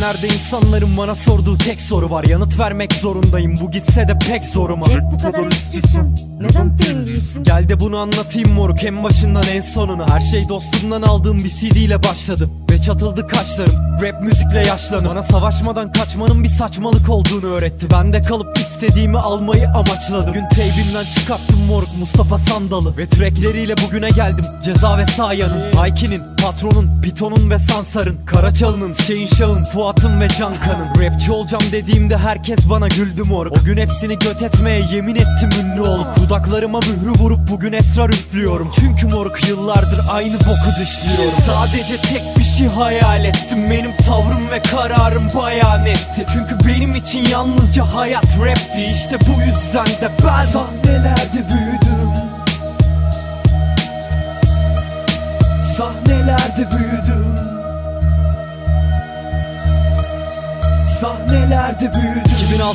Bugünlerde insanların bana sorduğu tek soru var. Yanıt vermek zorundayım. Bu gitse de pek zoruma Jack bu kadar üstüsün Neden değilsin? Gel de bunu anlatayım moruk. En başından en sonuna. Her şey dostumdan aldığım bir CD ile başladı Çatıldı kaşlarım rap müzikle yaşlanım Bana savaşmadan kaçmanın bir saçmalık olduğunu öğretti. Ben de kalıp istediğimi almayı amaçladım. Gün teybimden çıkarttım moruk Mustafa Sandalı. Ve trackleriyle bugüne geldim. Ceza ve Sayan'ın Hayki'nin, Patron'un, Piton'un ve Sansar'ın Karaçalı'nın, Şeyin Şah'ın, Fuat'ın ve Cankan'ın. Rapçi olacağım dediğimde herkes bana güldü moruk. O gün hepsini göt etmeye yemin ettim ünlü olup Dudaklarıma mührü vurup bugün esrar üflüyorum. Çünkü moruk yıllardır aynı boku dışlıyorum. Sadece tek bir şey hayal ettim. Benim tavrım ve kararım bayağı netti Çünkü benim için yalnızca hayat rapti. İşte bu yüzden de ben sahnelerde büyüdüm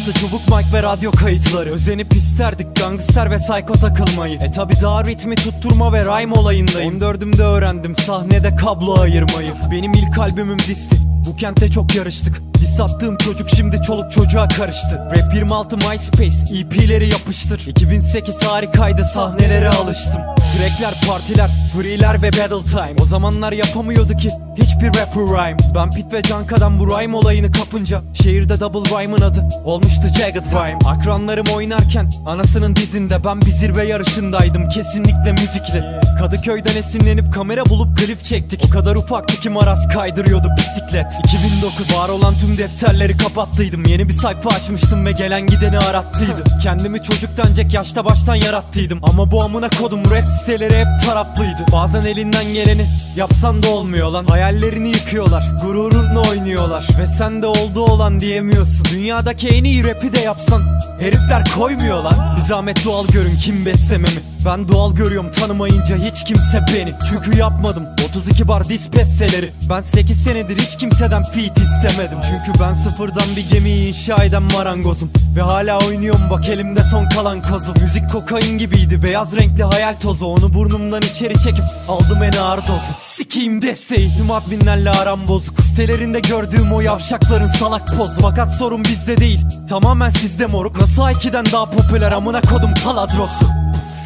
2006 çubuk mic ve radyo kayıtları. Özenip isterdik gangster ve psycho takılmayı. E tabi daha ritmi tutturma ve rhyme olayındayım. 14'ümde öğrendim sahnede kablo ayırmayı. Benim ilk albümüm disti bu kente çok yarıştık. Diss attığım çocuk şimdi çoluk çocuğa karıştı. Rap 26 MySpace EP'leri yapıştır. 2008 harikaydı sahnelere alıştım Trackler, partiler, free'ler ve battle time. O zamanlar yapamıyordu ki hiçbir rapper rhyme. Ben Pit ve Canka'dan bu rhyme olayını kapınca Şehirde double rhyme'ın adı olmuştu Jagged Rhyme. Akranlarım oynarken anasının dizinde Ben bir zirve yarışındaydım kesinlikle müzikle. Kadıköy'den esinlenip kamera bulup klip çektik. O kadar ufaktı ki maraz kaydırıyordu bisiklet. 2009 var olan tüm defterleri kapattıydım. Yeni bir sayfa açmıştım ve gelen gideni arattıydı Kendimi çocuktan Jack yaşta baştan yarattıydım. Ama bu amına kodum rap siteleri hep taraplıydı Bazen elinden geleni yapsan da olmuyor lan. Hayallerini yıkıyorlar gururunla oynuyorlar. Ve sen de oldu olan diyemiyorsun. Dünyadaki en iyi rapi de yapsan Herifler koymuyor lan. Bir zahmet doğal görün kim beslememi. Ben doğal görüyorum tanımayınca hiç kimse beni. Çünkü yapmadım 32 bar dis besteleri. Ben 8 senedir hiç kimseden feat istemedim. Çünkü ben sıfırdan bir gemiyi inşa eden marangozum. Ve hala oynuyorum bak elimde son kalan kozum Müzik kokain gibiydi beyaz renkli hayal tozu. Onu burnumdan içeri çekip aldım en ağır dozu. Sikiyim desteği tüm adminlerle aram bozuk. Sitelerinde gördüğüm o yavşakların salak pozu. Fakat sorun bizde değil tamamen sizde moruk. Nasıl Aiki'den daha popüler amına kodum taladrosu?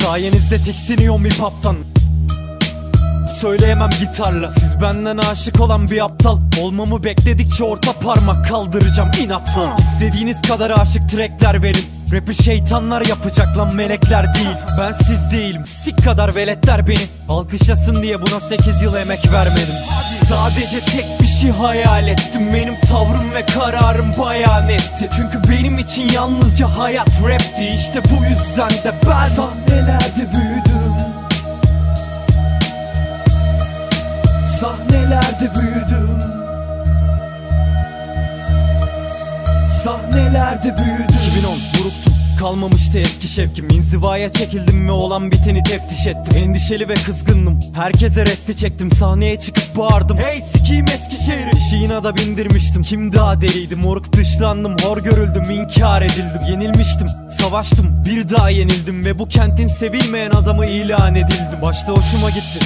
Sayenizde tiksiniyorum hip hop'tan Söyleyemem gitarla. Siz benden aşık olan bir aptal. Olmamı bekledikçe orta parmak kaldıracağım inatla İstediğiniz kadar aşık trackler verin. Rap'i şeytanlar yapacak lan melekler değil. Ben siz değilim sik kadar veletler beni. Alkışlasın diye buna 8 yıl emek vermedim. Sadece tek bir şey hayal ettim. Benim tavrım ve kararım bayağı netti Çünkü benim için yalnızca hayat rapti İşte bu yüzden de ben Sahnelerde Kalmamıştı eski şevkim. İnzivaya çekildim ve olan biteni teftiş ettim. Endişeli ve kızgındım. Herkese resti çektim. Sahneye çıkıp bağırdım. Hey sikiyim Eskişehir'i İşiğine da bindirmiştim. Kim daha deliydi? Moruk dışlandım. Hor görüldüm. İnkar edildim. Yenilmiştim. Savaştım. Bir daha yenildim Ve bu kentin sevilmeyen adamı ilan edildim. Başta hoşuma gitti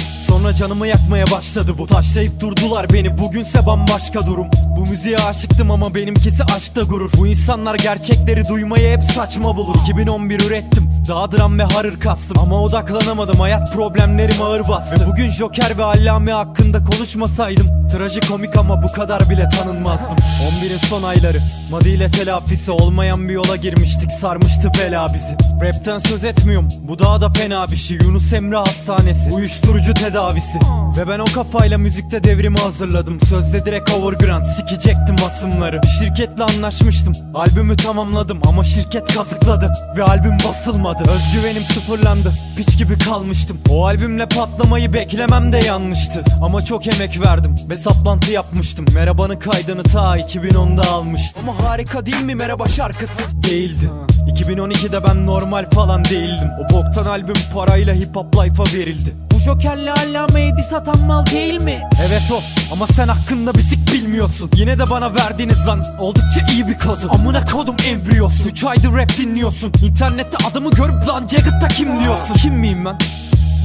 Sonra canımı yakmaya başladı bu. Taşlayıp durdular beni. Bugünse bambaşka durum. Bu müziğe aşıktım ama benimkisi aşkta gurur. Bu insanlar gerçekleri duymayı hep saçma bulur. 2011 ürettim daha dram ve harır kastım. Ama odaklanamadım hayat problemlerim ağır bastı. Ve bugün Joker ve Allame hakkında konuşmasaydım Trajikomik ama bu kadar bile tanınmazdım. 11'in son ayları Madi ile telafisi olmayan bir yola girmiştik Sarmıştı bela bizi. Rapten söz etmiyorum bu daha da fena bir şey. Yunus Emre Hastanesi Uyuşturucu tedavisi. Ve ben o kafayla müzikte devrimi hazırladım. Sözde direkt overground sikecektim basımları. Bir şirketle anlaşmıştım Albümü tamamladım ama şirket kazıkladı. Ve albüm basılmadı Özgüvenim sıfırlandı. Piç gibi kalmıştım. O albümle patlamayı beklemem de yanlıştı. Ama çok emek verdim. Ve saplantı yapmıştım. Merhabanın kaydını ta 2010'da almıştım. Ama harika değil mi merhaba şarkısı? Değildi. 2012'de ben normal falan değildim. O boktan albüm parayla hip hop life'a verildi Joker'le Allame'yi diss atan mal değil mi? Evet o ama sen hakkında bir sik bilmiyorsun. Yine de bana verdiğiniz lan oldukça iyi bir kazı Amına kodum embriyosu 3 aydır rap dinliyorsun. İnternette adamı görüp lan Jagged'da kim diyorsun? Kim miyim ben?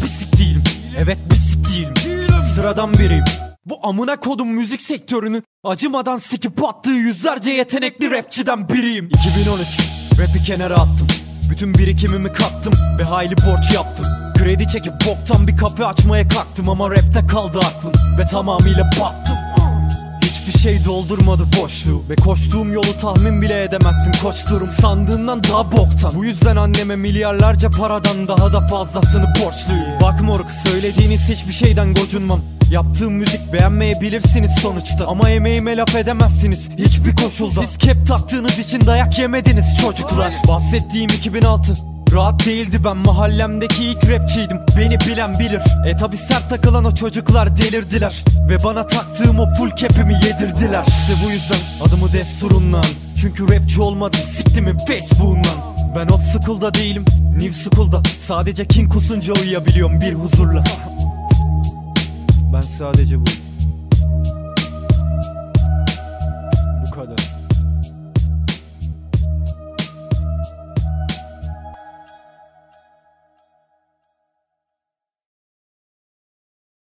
Bir sik değilim. Evet bir sik değilim. Sıradan biriyim. Bu amına kodum müzik sektörünü acımadan sikip attığı yüzlerce yetenekli rapçiden biriyim. 2013 Rap'i kenara attım. Bütün birikimimi kattım ve hayli borç yaptım Kredi çekip boktan bir kafe açmaya kalktım Ama rapte kaldı aklım ve tamamıyla battım. Hiçbir şey doldurmadı boşluğu Ve koştuğum yolu tahmin bile edemezsin koştuğum Sandığından daha boktan. Bu yüzden anneme milyarlarca paradan daha da fazlasını borçluyum. Bak moruk söylediğiniz hiçbir şeyden gocunmam. Yaptığım müzik beğenmeyebilirsiniz sonuçta. Ama emeğime laf edemezsiniz hiçbir koşulda. Siz kep taktığınız için dayak yemediniz çocuklar. Bahsettiğim 2006 Rahat değildi ben mahallemdeki ilk rapçiydim. Beni bilen bilir. E tabi sert takılan o çocuklar delirdiler. Ve bana taktığım o full cap'imi yedirdiler. İşte bu yüzden adımı desturundan. Çünkü rapçi olmadım siktimin Facebook'undan. Ben old school'da değilim new school'da. Sadece king kusunca uyuyabiliyorum bir huzurla. Ben sadece bu